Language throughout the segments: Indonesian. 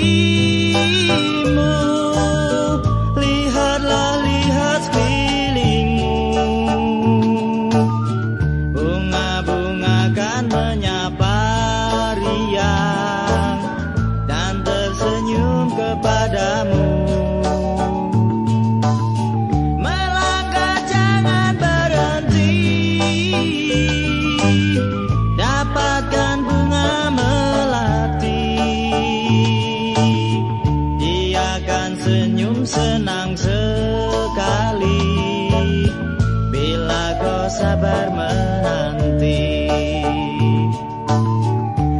You. senyum senang sekali. Bila kau sabar menanti.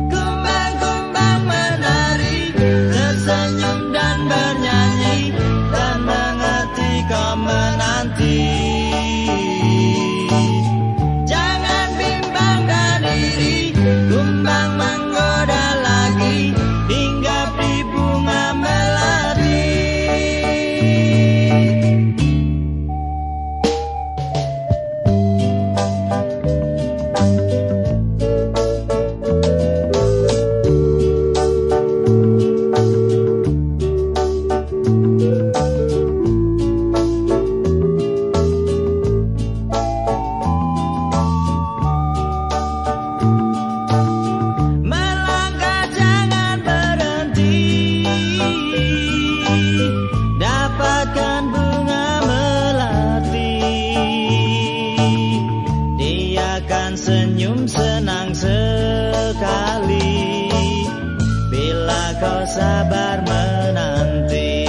Kumbang-kumbang menari Tersenyum dan bernyanyi Dan mengeti kau menanti. dapatkan bunga melati. Dia akan senyum senang sekali. Bila kau sabar menanti.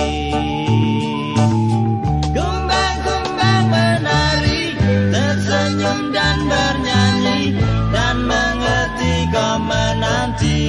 Kumbang-kumbang menari tersenyum dan bernyanyi dan mengerti kau menanti.